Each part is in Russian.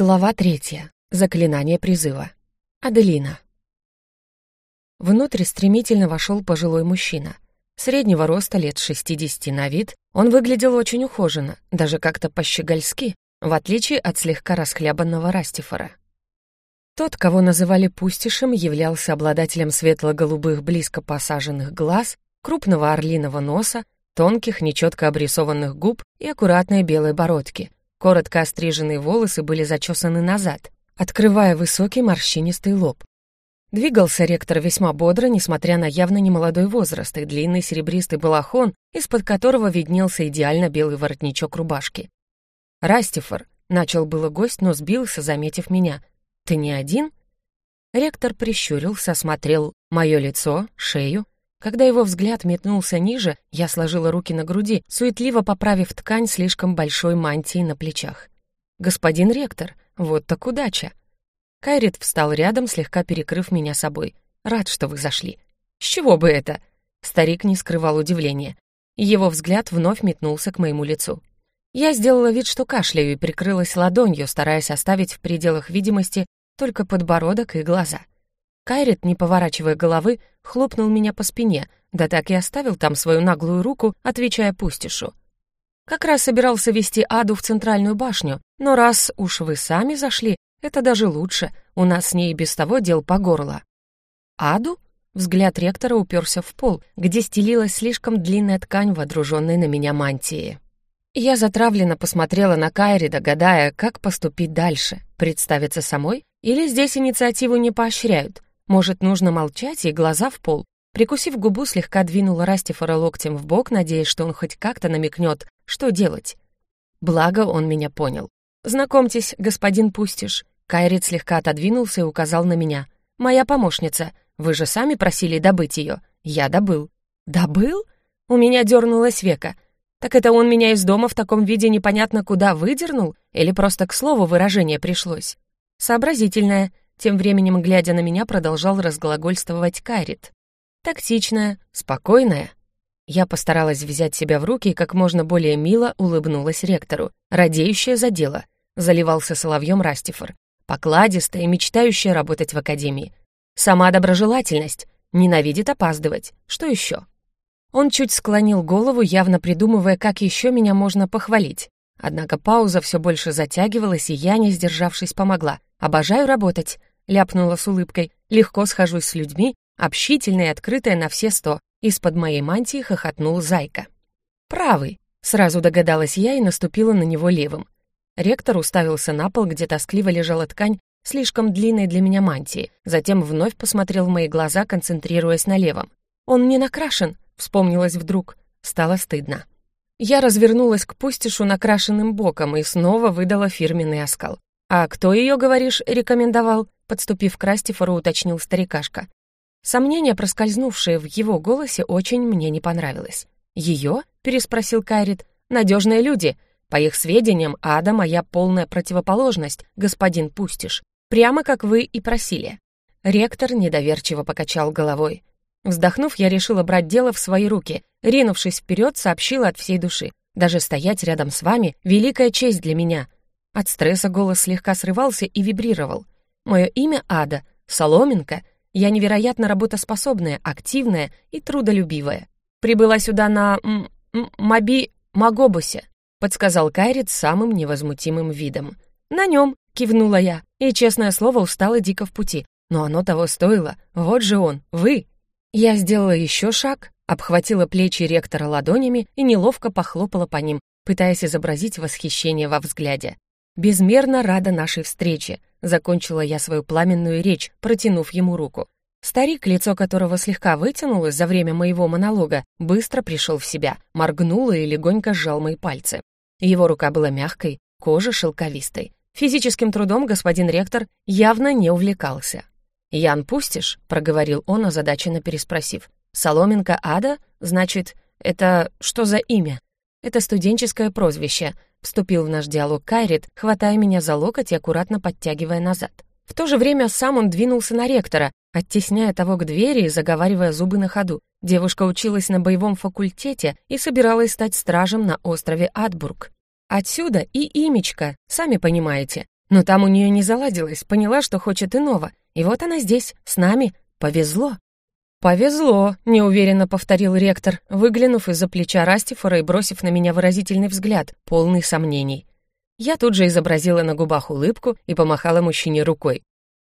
Глава третья. Заклинание призыва. Аделина. Внутрь стремительно вошел пожилой мужчина. Среднего роста, лет 60 на вид, он выглядел очень ухоженно, даже как-то по-щегольски, в отличие от слегка расхлябанного Растифора. Тот, кого называли Пустишем, являлся обладателем светло-голубых близко посаженных глаз, крупного орлиного носа, тонких, нечетко обрисованных губ и аккуратной белой бородки — Коротко остриженные волосы были зачесаны назад, открывая высокий морщинистый лоб. Двигался ректор весьма бодро, несмотря на явно немолодой возраст и длинный серебристый балахон, из-под которого виднелся идеально белый воротничок рубашки. «Растифор», — начал было гость, но сбился, заметив меня. «Ты не один?» Ректор прищурился, осмотрел мое лицо, шею, когда его взгляд метнулся ниже, я сложила руки на груди, суетливо поправив ткань слишком большой мантии на плечах. «Господин ректор, вот так удача!» Кайрит встал рядом, слегка перекрыв меня собой. «Рад, что вы зашли». «С чего бы это?» Старик не скрывал удивления. Его взгляд вновь метнулся к моему лицу. Я сделала вид, что кашляю, и прикрылась ладонью, стараясь оставить в пределах видимости только подбородок и глаза. Кайрит, не поворачивая головы, хлопнул меня по спине, да так и оставил там свою наглую руку, отвечая пустишу. Как раз собирался вести Аду в центральную башню, но раз уж вы сами зашли, это даже лучше, у нас с ней без того дел по горло. Аду? Взгляд ректора уперся в пол, где стелилась слишком длинная ткань, водруженной на меня мантии. Я затравленно посмотрела на Кайрида, гадая, как поступить дальше, представиться самой или здесь инициативу не поощряют, может, нужно молчать и глаза в пол? Прикусив губу, слегка двинула Растифора локтем в бок, надеясь, что он хоть как-то намекнет, что делать. Благо, он меня понял. «Знакомьтесь, господин Пустиш». Кайрит слегка отодвинулся и указал на меня. «Моя помощница. Вы же сами просили добыть ее. Я добыл». «Добыл?» У меня дернулась века. Так это он меня из дома в таком виде непонятно куда выдернул? Или просто к слову выражение пришлось? Сообразительная. Тем временем, глядя на меня, продолжал разглагольствовать Кайрит. Тактичная, спокойная. Я постаралась взять себя в руки и как можно более мило улыбнулась ректору, радеющая за дело. Заливался соловьем Растифор, покладистая и мечтающая работать в академии. Сама доброжелательность, ненавидит опаздывать. Что еще? Он чуть склонил голову, явно придумывая, как еще меня можно похвалить. Однако пауза все больше затягивалась, и я, не сдержавшись, помогла. «Обожаю работать ляпнула с улыбкой. Легко схожусь с людьми, общительная и открытая на все сто. Из-под моей мантии хохотнул Зайка. «Правый», — сразу догадалась я и наступила на него левым. Ректор уставился на пол, где тоскливо лежала ткань слишком длинной для меня мантии, затем вновь посмотрел в мои глаза, концентрируясь на левом. «Он не накрашен», — вспомнилось вдруг. Стало стыдно. Я развернулась к пустишу накрашенным боком и снова выдала фирменный оскал. «А кто ее, говоришь, рекомендовал?» Подступив к Растифору, уточнил старикашка. Сомнение, проскользнувшее в его голосе, очень мне не понравилось. «Ее?» — переспросил Кайрит. «Надежные люди. По их сведениям, Ада — моя полная противоположность, господин Пустиш. Прямо как вы и просили». Ректор недоверчиво покачал головой. Вздохнув, я решила брать дело в свои руки. Ринувшись вперед, сообщила от всей души. «Даже стоять рядом с вами — великая честь для меня». От стресса голос слегка срывался и вибрировал. Мое имя Ада, Соломенко. Я невероятно работоспособная, активная и трудолюбивая. Прибыла сюда на м м Маби Магобусе, подсказал Кайрит самым невозмутимым видом. На нем, кивнула я, и, честное слово, устала дико в пути. Но оно того стоило. Вот же он, вы. Я сделала еще шаг, обхватила плечи ректора ладонями и неловко похлопала по ним, пытаясь изобразить восхищение во взгляде. «Безмерно рада нашей встрече», — закончила я свою пламенную речь, протянув ему руку. Старик, лицо которого слегка вытянулось за время моего монолога, быстро пришел в себя, моргнул и легонько сжал мои пальцы. Его рука была мягкой, кожа шелковистой. Физическим трудом господин ректор явно не увлекался. «Ян Пустишь?» — проговорил он, озадаченно переспросив. «Соломенко Ада? Значит, это что за имя?» «Это студенческое прозвище», Вступил в наш диалог Кайрит, хватая меня за локоть и аккуратно подтягивая назад. В то же время сам он двинулся на ректора, оттесняя того к двери и заговаривая зубы на ходу. Девушка училась на боевом факультете и собиралась стать стражем на острове Адбург. Отсюда и имечко, сами понимаете. Но там у нее не заладилось, поняла, что хочет иного. И вот она здесь, с нами. Повезло. «Повезло», — неуверенно повторил ректор, выглянув из-за плеча Растифора и бросив на меня выразительный взгляд, полный сомнений. Я тут же изобразила на губах улыбку и помахала мужчине рукой.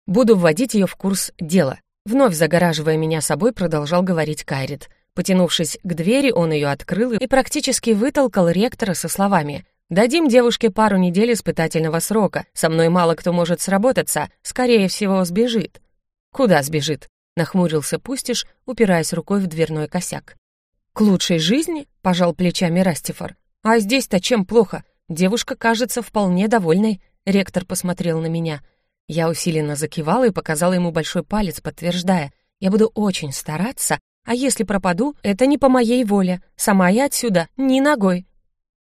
«Буду вводить ее в курс дела». Вновь загораживая меня собой, продолжал говорить Кайрит. Потянувшись к двери, он ее открыл и практически вытолкал ректора со словами «Дадим девушке пару недель испытательного срока. Со мной мало кто может сработаться. Скорее всего, сбежит». «Куда сбежит?» — нахмурился Пустиш, упираясь рукой в дверной косяк. «К лучшей жизни?» — пожал плечами Растифор. «А здесь-то чем плохо? Девушка кажется вполне довольной». Ректор посмотрел на меня. Я усиленно закивала и показала ему большой палец, подтверждая. «Я буду очень стараться, а если пропаду, это не по моей воле. Сама я отсюда, ни ногой».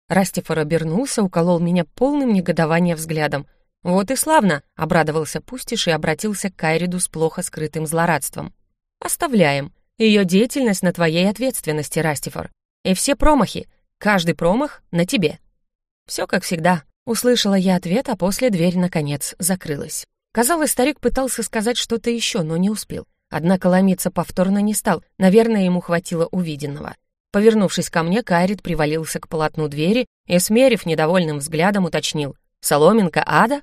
Растифор обернулся, уколол меня полным негодования взглядом. «Вот и славно!» — обрадовался Пустиш и обратился к Кайриду с плохо скрытым злорадством. «Оставляем. Ее деятельность на твоей ответственности, Растифор. И все промахи. Каждый промах на тебе». «Все как всегда», — услышала я ответ, а после дверь, наконец, закрылась. Казалось, старик пытался сказать что-то еще, но не успел. Однако ломиться повторно не стал, наверное, ему хватило увиденного. Повернувшись ко мне, Кайрит привалился к полотну двери и, смерив недовольным взглядом, уточнил. «Соломинка ада?»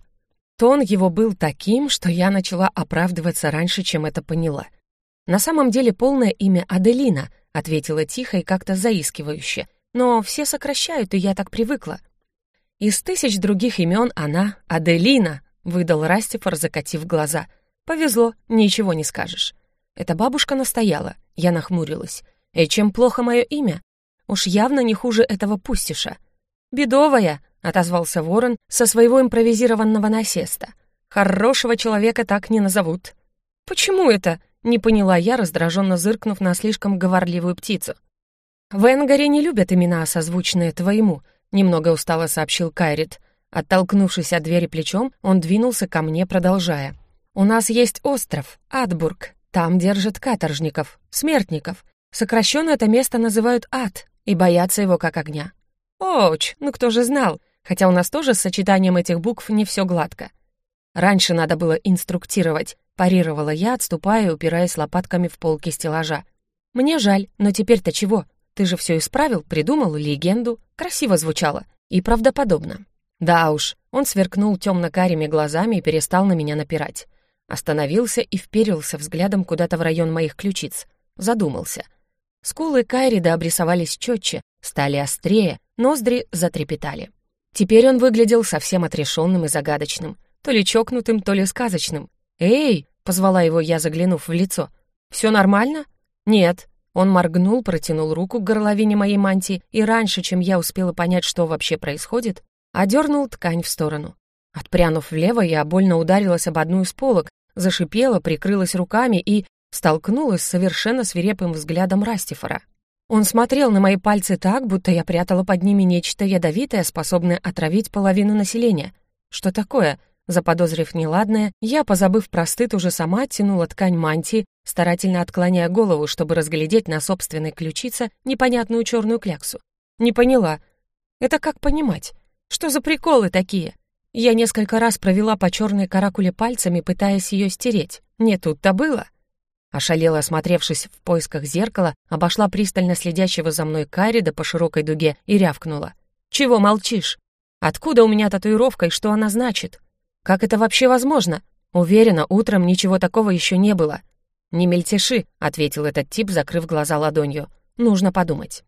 Тон его был таким, что я начала оправдываться раньше, чем это поняла. «На самом деле полное имя Аделина», — ответила тихо и как-то заискивающе. «Но все сокращают, и я так привыкла». «Из тысяч других имен она Аделина», — выдал Растифор, закатив глаза. «Повезло, ничего не скажешь». Это бабушка настояла, я нахмурилась. «И чем плохо мое имя? Уж явно не хуже этого пустиша». «Бедовая», — отозвался ворон со своего импровизированного насеста. «Хорошего человека так не назовут». «Почему это?» — не поняла я, раздраженно зыркнув на слишком говорливую птицу. «В Энгаре не любят имена, созвучные твоему», — немного устало сообщил Кайрит. Оттолкнувшись от двери плечом, он двинулся ко мне, продолжая. «У нас есть остров, Адбург. Там держат каторжников, смертников. Сокращенно это место называют Ад и боятся его как огня. Оуч, ну кто же знал? Хотя у нас тоже с сочетанием этих букв не все гладко. Раньше надо было инструктировать, парировала я, отступая и упираясь лопатками в полки стеллажа. Мне жаль, но теперь-то чего? Ты же все исправил, придумал легенду. Красиво звучало и правдоподобно. Да уж, он сверкнул темно-карими глазами и перестал на меня напирать. Остановился и вперился взглядом куда-то в район моих ключиц. Задумался. Скулы Кайрида обрисовались четче, стали острее, ноздри затрепетали. Теперь он выглядел совсем отрешенным и загадочным, то ли чокнутым, то ли сказочным. «Эй!» — позвала его я, заглянув в лицо. «Все нормально?» «Нет». Он моргнул, протянул руку к горловине моей мантии и раньше, чем я успела понять, что вообще происходит, одернул ткань в сторону. Отпрянув влево, я больно ударилась об одну из полок, зашипела, прикрылась руками и столкнулась с совершенно свирепым взглядом Растифора. Он смотрел на мои пальцы так, будто я прятала под ними нечто ядовитое, способное отравить половину населения. Что такое? Заподозрив неладное, я, позабыв про стыд, уже сама оттянула ткань мантии, старательно отклоняя голову, чтобы разглядеть на собственной ключице непонятную черную кляксу. Не поняла. Это как понимать? Что за приколы такие? Я несколько раз провела по черной каракуле пальцами, пытаясь ее стереть. Не тут-то было. Ошалела, осмотревшись в поисках зеркала, обошла пристально следящего за мной Карида по широкой дуге и рявкнула. «Чего молчишь? Откуда у меня татуировка и что она значит? Как это вообще возможно? Уверена, утром ничего такого еще не было». «Не мельтеши», — ответил этот тип, закрыв глаза ладонью. «Нужно подумать».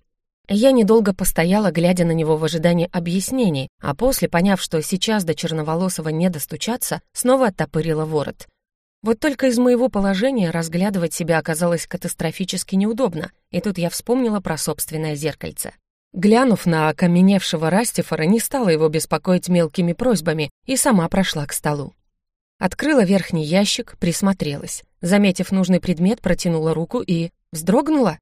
Я недолго постояла, глядя на него в ожидании объяснений, а после, поняв, что сейчас до Черноволосого не достучаться, снова оттопырила ворот. Вот только из моего положения разглядывать себя оказалось катастрофически неудобно, и тут я вспомнила про собственное зеркальце. Глянув на окаменевшего Растифора, не стала его беспокоить мелкими просьбами и сама прошла к столу. Открыла верхний ящик, присмотрелась. Заметив нужный предмет, протянула руку и... вздрогнула.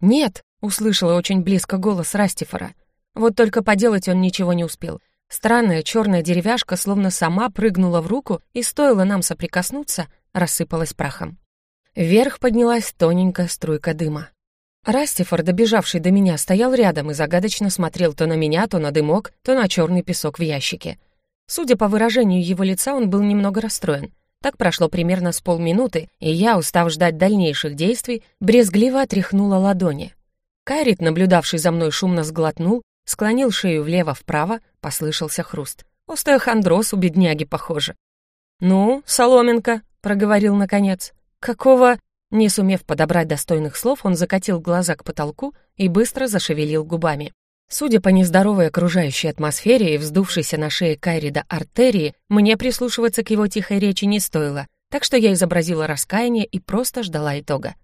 «Нет», — услышала очень близко голос Растифора. Вот только поделать он ничего не успел. Странная черная деревяшка словно сама прыгнула в руку и, стоило нам соприкоснуться, рассыпалась прахом. Вверх поднялась тоненькая струйка дыма. Растифор, добежавший до меня, стоял рядом и загадочно смотрел то на меня, то на дымок, то на черный песок в ящике. Судя по выражению его лица, он был немного расстроен. Так прошло примерно с полминуты, и я, устав ждать дальнейших действий, брезгливо отряхнула ладони. Кайрит, наблюдавший за мной, шумно сглотнул, склонил шею влево-вправо, послышался хруст. Остеохондроз у бедняги, похоже. «Ну, соломинка», — проговорил наконец. «Какого...» Не сумев подобрать достойных слов, он закатил глаза к потолку и быстро зашевелил губами. Судя по нездоровой окружающей атмосфере и вздувшейся на шее Кайрида артерии, мне прислушиваться к его тихой речи не стоило, так что я изобразила раскаяние и просто ждала итога.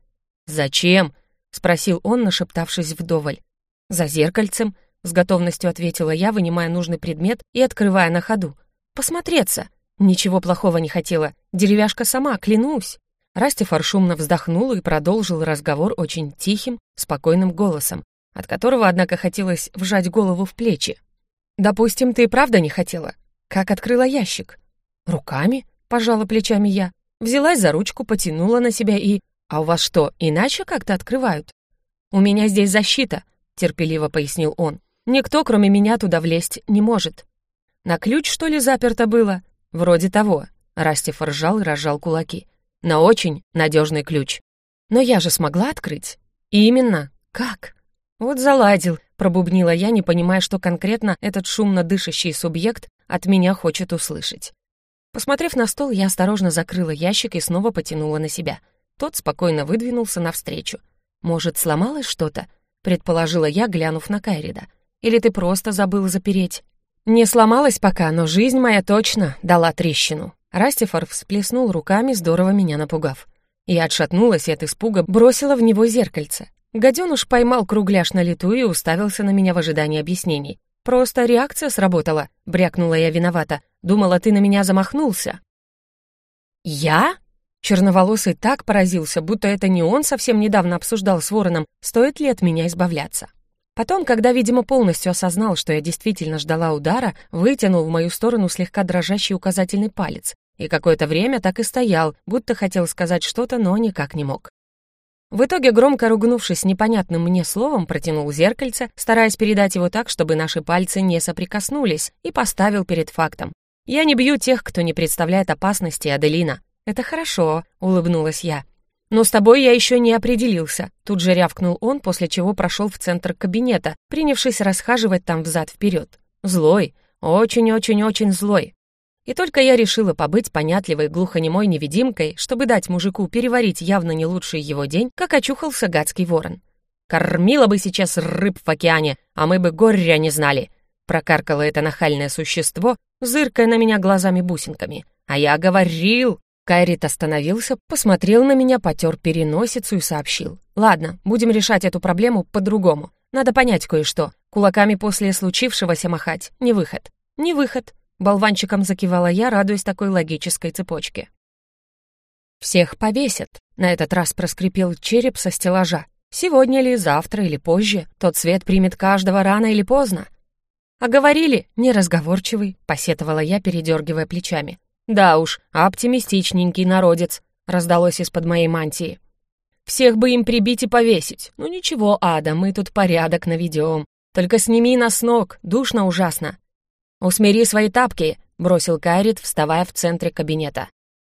«Зачем?» — спросил он, нашептавшись вдоволь. «За зеркальцем», — с готовностью ответила я, вынимая нужный предмет и открывая на ходу. «Посмотреться!» Ничего плохого не хотела. Деревяшка сама, клянусь. Растифор шумно вздохнул и продолжил разговор очень тихим, спокойным голосом, от которого, однако, хотелось вжать голову в плечи. «Допустим, ты и правда не хотела. Как открыла ящик?» «Руками?» — пожала плечами я. Взялась за ручку, потянула на себя и... «А у вас что, иначе как-то открывают?» «У меня здесь защита», — терпеливо пояснил он. «Никто, кроме меня, туда влезть не может». «На ключ, что ли, заперто было?» «Вроде того». Растив ржал и разжал кулаки. «На очень надежный ключ». «Но я же смогла открыть?» «Именно. Как?» «Вот заладил», — пробубнила я, не понимая, что конкретно этот шумно дышащий субъект от меня хочет услышать. Посмотрев на стол, я осторожно закрыла ящик и снова потянула на себя. Тот спокойно выдвинулся навстречу. «Может, сломалось что-то?» — предположила я, глянув на Кайрида. «Или ты просто забыл запереть?» «Не сломалась пока, но жизнь моя точно дала трещину». Растифор всплеснул руками, здорово меня напугав. Я отшатнулась и от испуга бросила в него зеркальце. Гаденыш поймал кругляш на лету и уставился на меня в ожидании объяснений. «Просто реакция сработала», — брякнула я виновата. «Думала, ты на меня замахнулся». «Я?» Черноволосый так поразился, будто это не он совсем недавно обсуждал с Вороном, стоит ли от меня избавляться. Потом, когда, видимо, полностью осознал, что я действительно ждала удара, вытянул в мою сторону слегка дрожащий указательный палец и какое-то время так и стоял, будто хотел сказать что-то, но никак не мог. В итоге, громко ругнувшись непонятным мне словом, протянул зеркальце, стараясь передать его так, чтобы наши пальцы не соприкоснулись, и поставил перед фактом. «Я не бью тех, кто не представляет опасности, Аделина». «Это хорошо», — улыбнулась я. «Но с тобой я еще не определился», — тут же рявкнул он, после чего прошел в центр кабинета, принявшись расхаживать там взад-вперед. Злой, очень-очень-очень злой. И только я решила побыть понятливой глухонемой невидимкой, чтобы дать мужику переварить явно не лучший его день, как очухался гадский ворон. «Кормила бы сейчас рыб в океане, а мы бы горя не знали», прокаркало это нахальное существо, зыркая на меня глазами-бусинками. «А я говорил!» Кайрит остановился, посмотрел на меня, потер переносицу и сообщил. «Ладно, будем решать эту проблему по-другому. Надо понять кое-что. Кулаками после случившегося махать — не выход. Не выход. Болванчиком закивала я, радуясь такой логической цепочке. «Всех повесят», — на этот раз проскрипел череп со стеллажа. «Сегодня ли, завтра или позже, тот свет примет каждого рано или поздно». «А говорили, неразговорчивый», — посетовала я, передергивая плечами. «Да уж, оптимистичненький народец», — раздалось из-под моей мантии. «Всех бы им прибить и повесить. Ну ничего, Ада, мы тут порядок наведем. Только сними нас с ног, душно ужасно. «Усмири свои тапки», — бросил Кайрит, вставая в центре кабинета.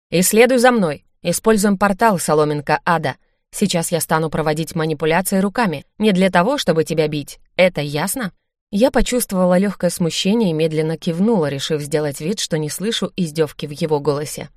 «И следуй за мной. Используем портал, соломинка ада. Сейчас я стану проводить манипуляции руками. Не для того, чтобы тебя бить. Это ясно?» Я почувствовала легкое смущение и медленно кивнула, решив сделать вид, что не слышу издевки в его голосе.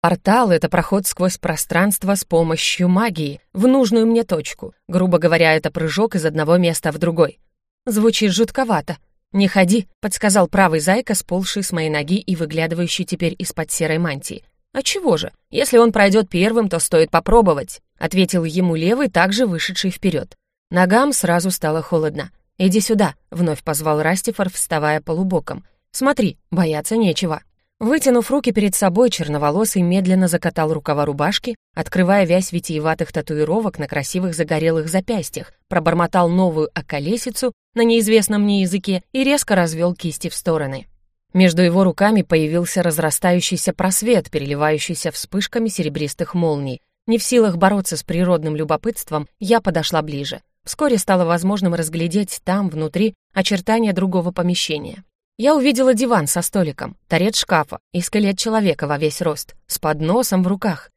Портал — это проход сквозь пространство с помощью магии, в нужную мне точку. Грубо говоря, это прыжок из одного места в другой. Звучит жутковато, «Не ходи», — подсказал правый зайка, сползший с моей ноги и выглядывающий теперь из-под серой мантии. «А чего же? Если он пройдет первым, то стоит попробовать», — ответил ему левый, также вышедший вперед. Ногам сразу стало холодно. «Иди сюда», — вновь позвал Растифор, вставая полубоком. «Смотри, бояться нечего». Вытянув руки перед собой, черноволосый медленно закатал рукава рубашки, открывая вязь витиеватых татуировок на красивых загорелых запястьях, пробормотал новую околесицу на неизвестном мне языке и резко развел кисти в стороны. Между его руками появился разрастающийся просвет, переливающийся вспышками серебристых молний. Не в силах бороться с природным любопытством, я подошла ближе. Вскоре стало возможным разглядеть там, внутри, очертания другого помещения. Я увидела диван со столиком, торец шкафа и скелет человека во весь рост, с подносом в руках.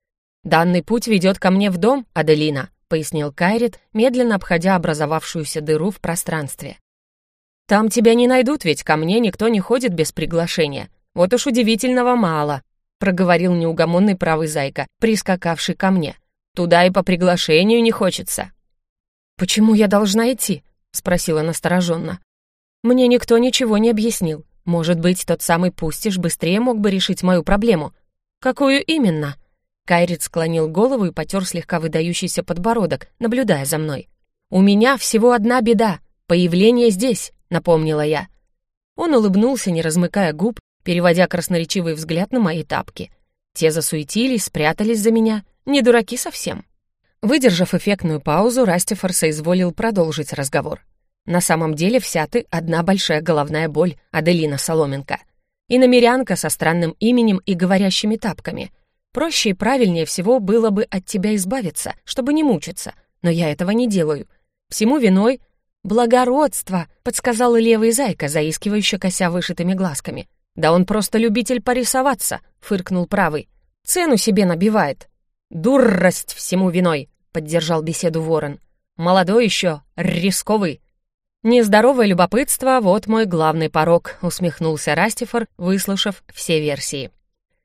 «Данный путь ведет ко мне в дом, Аделина», — пояснил Кайрит, медленно обходя образовавшуюся дыру в пространстве. «Там тебя не найдут, ведь ко мне никто не ходит без приглашения. Вот уж удивительного мало», — проговорил неугомонный правый зайка, прискакавший ко мне. «Туда и по приглашению не хочется». «Почему я должна идти?» — спросила настороженно. «Мне никто ничего не объяснил. Может быть, тот самый Пустиш быстрее мог бы решить мою проблему. Какую именно?» Кайрит склонил голову и потер слегка выдающийся подбородок, наблюдая за мной. «У меня всего одна беда — появление здесь», — напомнила я. Он улыбнулся, не размыкая губ, переводя красноречивый взгляд на мои тапки. Те засуетились, спрятались за меня. Не дураки совсем. Выдержав эффектную паузу, Растифор соизволил продолжить разговор. «На самом деле вся ты — одна большая головная боль, Аделина Соломенко. И намерянка со странным именем и говорящими тапками — Проще и правильнее всего было бы от тебя избавиться, чтобы не мучиться, но я этого не делаю. Всему виной «Благородство», — подсказала левый зайка, заискивающе кося вышитыми глазками. «Да он просто любитель порисоваться», — фыркнул правый. «Цену себе набивает». «Дуррость всему виной», — поддержал беседу ворон. «Молодой еще, рисковый». «Нездоровое любопытство — вот мой главный порог», — усмехнулся Растифор, выслушав все версии.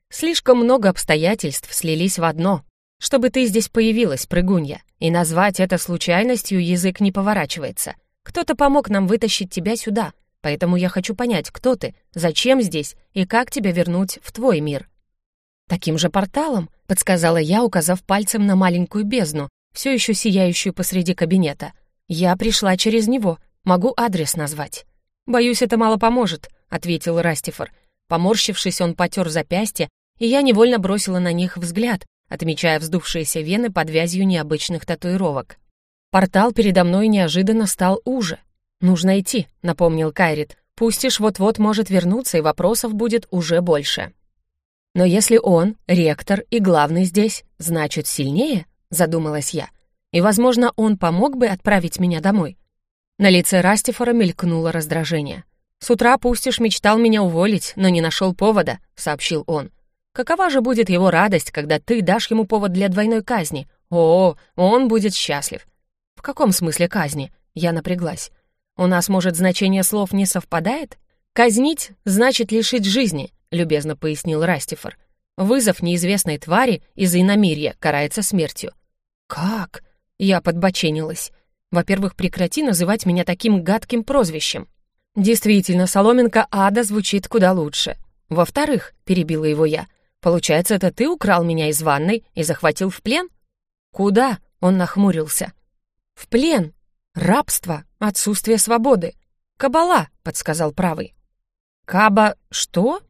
Слишком много обстоятельств слились в одно. Чтобы ты здесь появилась, прыгунья, и назвать это случайностью язык не поворачивается. Кто-то помог нам вытащить тебя сюда, поэтому я хочу понять, кто ты, зачем здесь и как тебя вернуть в твой мир. Таким же порталом, подсказала я, указав пальцем на маленькую бездну, все еще сияющую посреди кабинета. Я пришла через него, могу адрес назвать. «Боюсь, это мало поможет», — ответил Растифор. Поморщившись, он потер запястье, и я невольно бросила на них взгляд, отмечая вздувшиеся вены под вязью необычных татуировок. Портал передо мной неожиданно стал уже. «Нужно идти», — напомнил Кайрит. «Пустишь вот-вот может вернуться, и вопросов будет уже больше». «Но если он, ректор и главный здесь, значит, сильнее?» — задумалась я. «И, возможно, он помог бы отправить меня домой». На лице Растифора мелькнуло раздражение. «С утра Пустишь мечтал меня уволить, но не нашел повода», — сообщил он. Какова же будет его радость, когда ты дашь ему повод для двойной казни? О, он будет счастлив. В каком смысле казни? Я напряглась. У нас, может, значение слов не совпадает? Казнить значит лишить жизни, любезно пояснил Растифор. Вызов неизвестной твари из иномирья карается смертью. Как? Я подбоченилась. Во-первых, прекрати называть меня таким гадким прозвищем. Действительно, соломинка ада звучит куда лучше. Во-вторых, перебила его я, — Получается, это ты украл меня из ванной и захватил в плен? Куда? Он нахмурился. В плен. Рабство, отсутствие свободы. Кабала, подсказал правый. Каба что?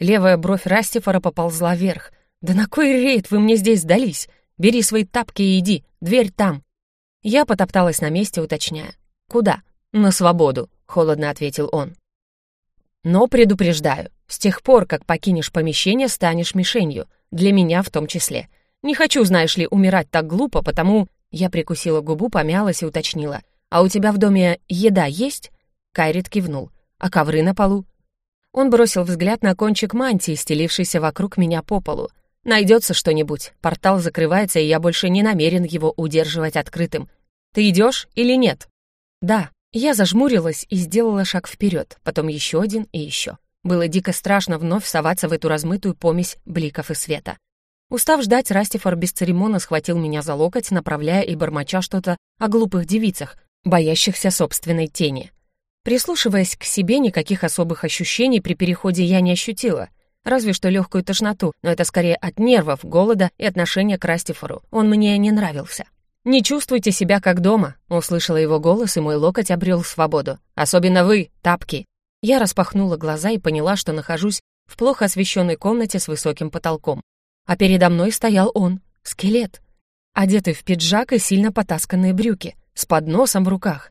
Левая бровь Растифора поползла вверх. Да на кой рейд вы мне здесь сдались? Бери свои тапки и иди, дверь там. Я потопталась на месте, уточняя. Куда? На свободу, холодно ответил он. Но предупреждаю, с тех пор, как покинешь помещение, станешь мишенью, для меня в том числе. Не хочу, знаешь ли, умирать так глупо, потому...» Я прикусила губу, помялась и уточнила. «А у тебя в доме еда есть?» Кайрит кивнул. «А ковры на полу?» Он бросил взгляд на кончик мантии, стелившийся вокруг меня по полу. «Найдется что-нибудь. Портал закрывается, и я больше не намерен его удерживать открытым. Ты идешь или нет?» «Да», я зажмурилась и сделала шаг вперед, потом еще один и еще. Было дико страшно вновь соваться в эту размытую помесь бликов и света. Устав ждать, Растифор без церемона схватил меня за локоть, направляя и бормоча что-то о глупых девицах, боящихся собственной тени. Прислушиваясь к себе, никаких особых ощущений при переходе я не ощутила, разве что легкую тошноту, но это скорее от нервов, голода и отношения к Растифору. Он мне не нравился. «Не чувствуйте себя как дома», — услышала его голос, и мой локоть обрел свободу. «Особенно вы, тапки». Я распахнула глаза и поняла, что нахожусь в плохо освещенной комнате с высоким потолком. А передо мной стоял он, скелет, одетый в пиджак и сильно потасканные брюки, с подносом в руках.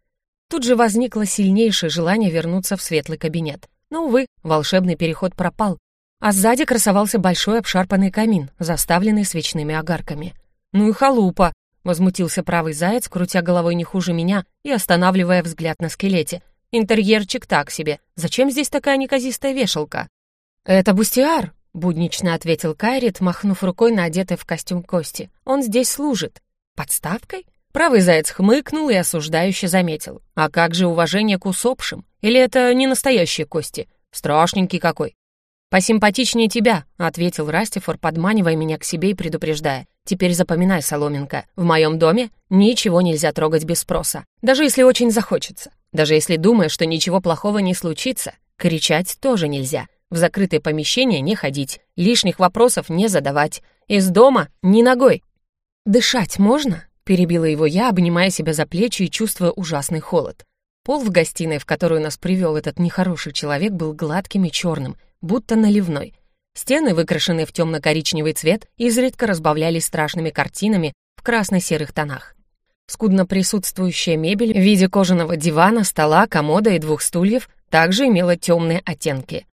Тут же возникло сильнейшее желание вернуться в светлый кабинет. Но, увы, волшебный переход пропал, а сзади красовался большой обшарпанный камин, заставленный свечными огарками. «Ну и халупа!» Возмутился правый заяц, крутя головой не хуже меня и останавливая взгляд на скелете. Интерьерчик так себе. Зачем здесь такая неказистая вешалка?» «Это Бустиар», — буднично ответил Кайрит, махнув рукой на одетые в костюм кости. «Он здесь служит». «Подставкой?» Правый заяц хмыкнул и осуждающе заметил. «А как же уважение к усопшим? Или это не настоящие кости? Страшненький какой!» «Посимпатичнее тебя», — ответил Растифор, подманивая меня к себе и предупреждая. «Теперь запоминай, Соломенко, в моем доме ничего нельзя трогать без спроса, даже если очень захочется. Даже если думаешь, что ничего плохого не случится, кричать тоже нельзя. В закрытое помещение не ходить, лишних вопросов не задавать. Из дома ни ногой. «Дышать можно?» — перебила его я, обнимая себя за плечи и чувствуя ужасный холод. Пол в гостиной, в которую нас привел этот нехороший человек, был гладким и черным, будто наливной. Стены, выкрашенные в темно-коричневый цвет, изредка разбавлялись страшными картинами в красно-серых тонах. Скудно присутствующая мебель в виде кожаного дивана, стола, комода и двух стульев также имела темные оттенки.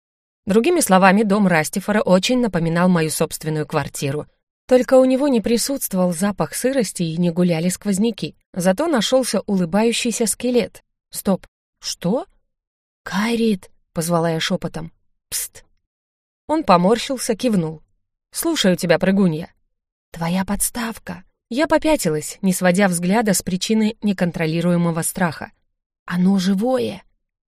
Другими словами, дом Растифора очень напоминал мою собственную квартиру. Только у него не присутствовал запах сырости и не гуляли сквозняки. Зато нашелся улыбающийся скелет. Стоп, что? «Кайрит!» — позвала я шепотом. «Пст!» Он поморщился, кивнул. «Слушаю тебя, прыгунья». «Твоя подставка». Я попятилась, не сводя взгляда с причины неконтролируемого страха. «Оно живое!»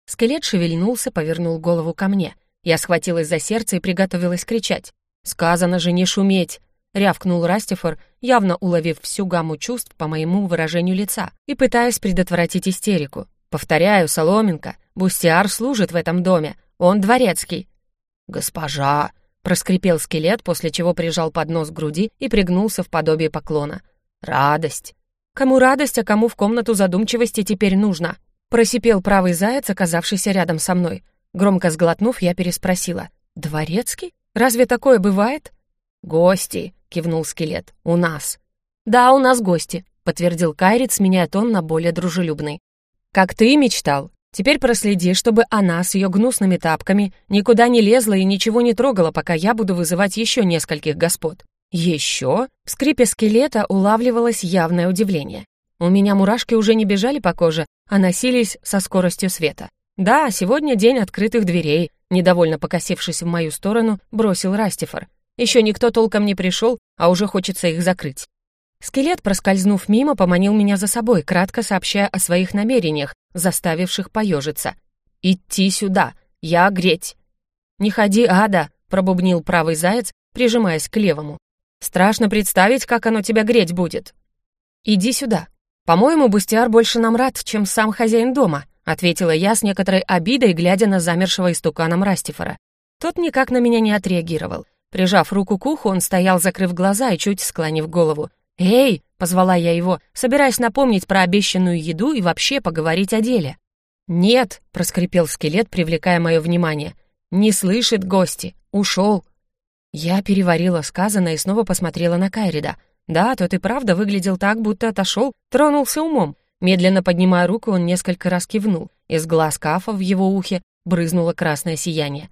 Скелет шевельнулся, повернул голову ко мне — я схватилась за сердце и приготовилась кричать. «Сказано же не шуметь!» — рявкнул Растифор, явно уловив всю гамму чувств по моему выражению лица и пытаясь предотвратить истерику. «Повторяю, Соломенко, Бустиар служит в этом доме, он дворецкий». «Госпожа!» — проскрипел скелет, после чего прижал поднос к груди и пригнулся в подобие поклона. «Радость!» «Кому радость, а кому в комнату задумчивости теперь нужно?» — просипел правый заяц, оказавшийся рядом со мной. Громко сглотнув, я переспросила. «Дворецкий? Разве такое бывает?» «Гости», — кивнул скелет, — «у нас». «Да, у нас гости», — подтвердил Кайрит, меняя тон на более дружелюбный. «Как ты и мечтал. Теперь проследи, чтобы она с ее гнусными тапками никуда не лезла и ничего не трогала, пока я буду вызывать еще нескольких господ». «Еще?» В скрипе скелета улавливалось явное удивление. У меня мурашки уже не бежали по коже, а носились со скоростью света. «Да, сегодня день открытых дверей», — недовольно покосившись в мою сторону, бросил Растифор. «Еще никто толком не пришел, а уже хочется их закрыть». Скелет, проскользнув мимо, поманил меня за собой, кратко сообщая о своих намерениях, заставивших поежиться. «Идти сюда! Я греть!» «Не ходи, ада!» — пробубнил правый заяц, прижимаясь к левому. «Страшно представить, как оно тебя греть будет!» «Иди сюда! По-моему, Бустиар больше нам рад, чем сам хозяин дома!» ответила я с некоторой обидой, глядя на замершего истуканом Растифора. Тот никак на меня не отреагировал. Прижав руку к уху, он стоял, закрыв глаза и чуть склонив голову. «Эй!» — позвала я его, собираясь напомнить про обещанную еду и вообще поговорить о деле. «Нет!» — проскрипел скелет, привлекая мое внимание. «Не слышит гости! Ушел!» Я переварила сказанное и снова посмотрела на Кайрида. Да, тот и правда выглядел так, будто отошел, тронулся умом. Медленно поднимая руку, он несколько раз кивнул. Из глаз каффа в его ухе брызнуло красное сияние.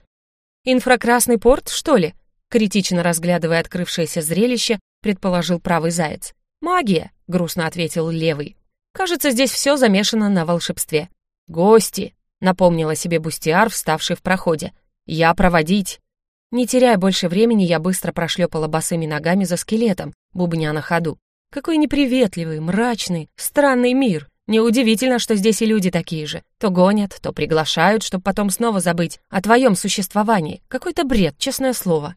«Инфракрасный порт, что ли?» Критично разглядывая открывшееся зрелище, предположил правый заяц. «Магия», — грустно ответил левый. «Кажется, здесь все замешано на волшебстве». «Гости», — напомнил о себе Бустиар, вставший в проходе. «Я проводить». Не теряя больше времени, я быстро прошлепала босыми ногами за скелетом, бубня на ходу. Какой неприветливый, мрачный, странный мир. Неудивительно, что здесь и люди такие же. То гонят, то приглашают, чтобы потом снова забыть о твоем существовании. Какой-то бред, честное слово.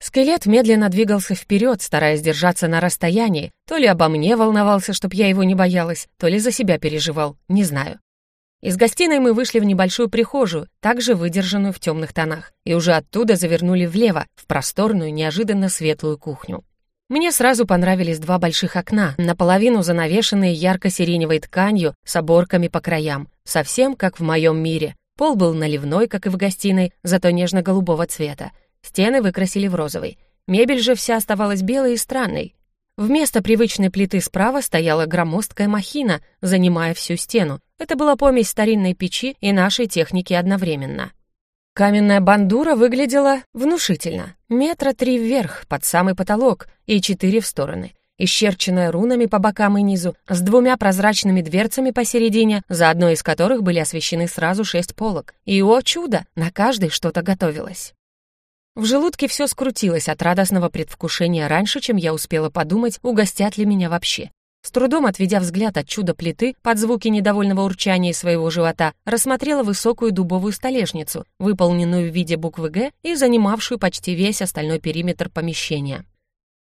Скелет медленно двигался вперед, стараясь держаться на расстоянии. То ли обо мне волновался, чтоб я его не боялась, то ли за себя переживал, не знаю. Из гостиной мы вышли в небольшую прихожую, также выдержанную в темных тонах, и уже оттуда завернули влево, в просторную, неожиданно светлую кухню. Мне сразу понравились два больших окна, наполовину занавешенные ярко-сиреневой тканью с оборками по краям, совсем как в моем мире. Пол был наливной, как и в гостиной, зато нежно-голубого цвета. Стены выкрасили в розовый. Мебель же вся оставалась белой и странной. Вместо привычной плиты справа стояла громоздкая махина, занимая всю стену. Это была помесь старинной печи и нашей техники одновременно. Каменная бандура выглядела внушительно. Метра три вверх, под самый потолок, и четыре в стороны. исчерченная рунами по бокам и низу, с двумя прозрачными дверцами посередине, за одной из которых были освещены сразу шесть полок. И, о чудо, на каждой что-то готовилось. В желудке все скрутилось от радостного предвкушения раньше, чем я успела подумать, угостят ли меня вообще. С трудом отведя взгляд от чуда плиты под звуки недовольного урчания своего живота, рассмотрела высокую дубовую столешницу, выполненную в виде буквы «Г» и занимавшую почти весь остальной периметр помещения.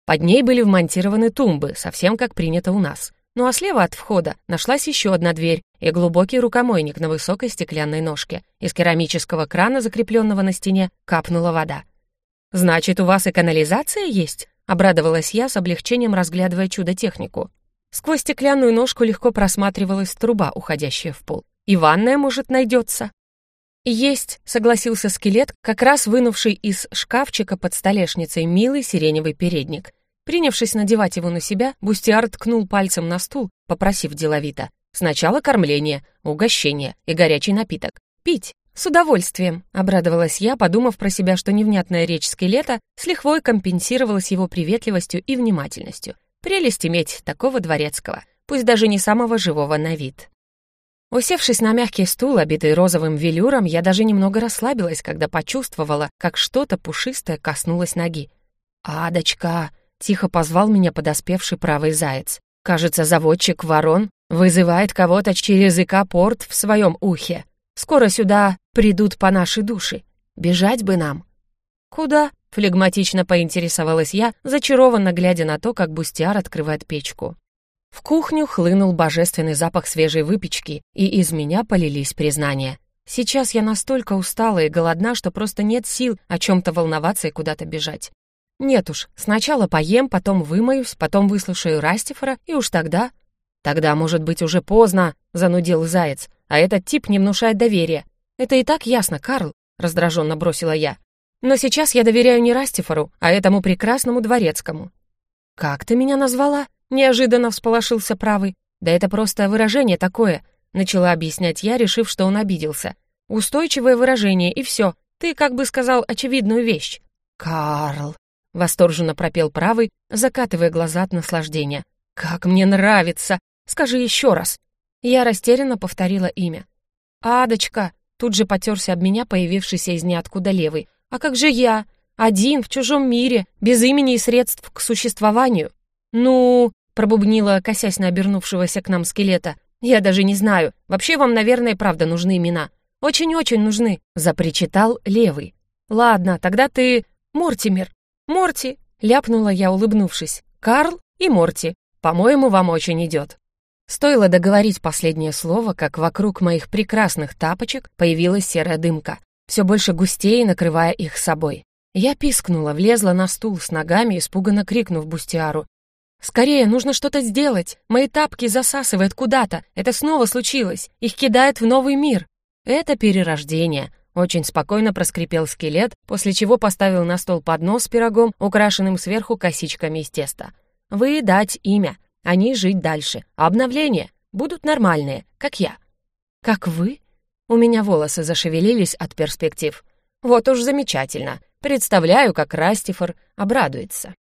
Под ней были вмонтированы тумбы, совсем как принято у нас. Ну а слева от входа нашлась еще одна дверь и глубокий рукомойник на высокой стеклянной ножке. Из керамического крана, закрепленного на стене, капнула вода. «Значит, у вас и канализация есть?» — обрадовалась я с облегчением, разглядывая чудо-технику. Сквозь стеклянную ножку легко просматривалась труба, уходящая в пол. «И ванная, может, найдется?» «Есть», — согласился скелет, как раз вынувший из шкафчика под столешницей милый сиреневый передник. Принявшись надевать его на себя, Бустиар ткнул пальцем на стул, попросив деловито. «Сначала кормление, угощение и горячий напиток. Пить!» «С удовольствием», — обрадовалась я, подумав про себя, что невнятная речь скелета с лихвой компенсировалась его приветливостью и внимательностью. Прелесть иметь такого дворецкого, пусть даже не самого живого на вид. Усевшись на мягкий стул, обитый розовым велюром, я даже немного расслабилась, когда почувствовала, как что-то пушистое коснулось ноги. «Адочка!» — тихо позвал меня подоспевший правый заяц. «Кажется, заводчик ворон вызывает кого-то через икопорт в своем ухе. Скоро сюда придут по нашей душе. Бежать бы нам». «Куда?» Флегматично поинтересовалась я, зачарованно глядя на то, как Бустиар открывает печку. В кухню хлынул божественный запах свежей выпечки, и из меня полились признания. Сейчас я настолько устала и голодна, что просто нет сил о чем-то волноваться и куда-то бежать. Нет уж, сначала поем, потом вымоюсь, потом выслушаю Растифора, и уж тогда... Тогда, может быть, уже поздно, занудил Заяц, а этот тип не внушает доверия. Это и так ясно, Карл, раздраженно бросила я. Но сейчас я доверяю не Растифору, а этому прекрасному дворецкому». «Как ты меня назвала?» — неожиданно всполошился правый. «Да это просто выражение такое», — начала объяснять я, решив, что он обиделся. «Устойчивое выражение, и все. Ты как бы сказал очевидную вещь». «Карл!» — восторженно пропел правый, закатывая глаза от наслаждения. «Как мне нравится! Скажи еще раз!» Я растерянно повторила имя. «Адочка!» — тут же потерся об меня появившийся из ниоткуда левый. А как же я? Один, в чужом мире, без имени и средств к существованию? Ну, пробубнила, косясь на обернувшегося к нам скелета. Я даже не знаю. Вообще вам, наверное, правда нужны имена. Очень-очень нужны, запричитал левый. Ладно, тогда ты Мортимер. Морти, ляпнула я, улыбнувшись. Карл и Морти. По-моему, вам очень идет. Стоило договорить последнее слово, как вокруг моих прекрасных тапочек появилась серая дымка все больше густее накрывая их собой. Я пискнула, влезла на стул с ногами, испуганно крикнув Бустиару. «Скорее, нужно что-то сделать! Мои тапки засасывает куда-то! Это снова случилось! Их кидает в новый мир!» «Это перерождение!» Очень спокойно проскрипел скелет, после чего поставил на стол поднос с пирогом, украшенным сверху косичками из теста. «Вы дать имя, они жить дальше. А обновления будут нормальные, как я». «Как вы?» У меня волосы зашевелились от перспектив. Вот уж замечательно. Представляю, как Растифор обрадуется.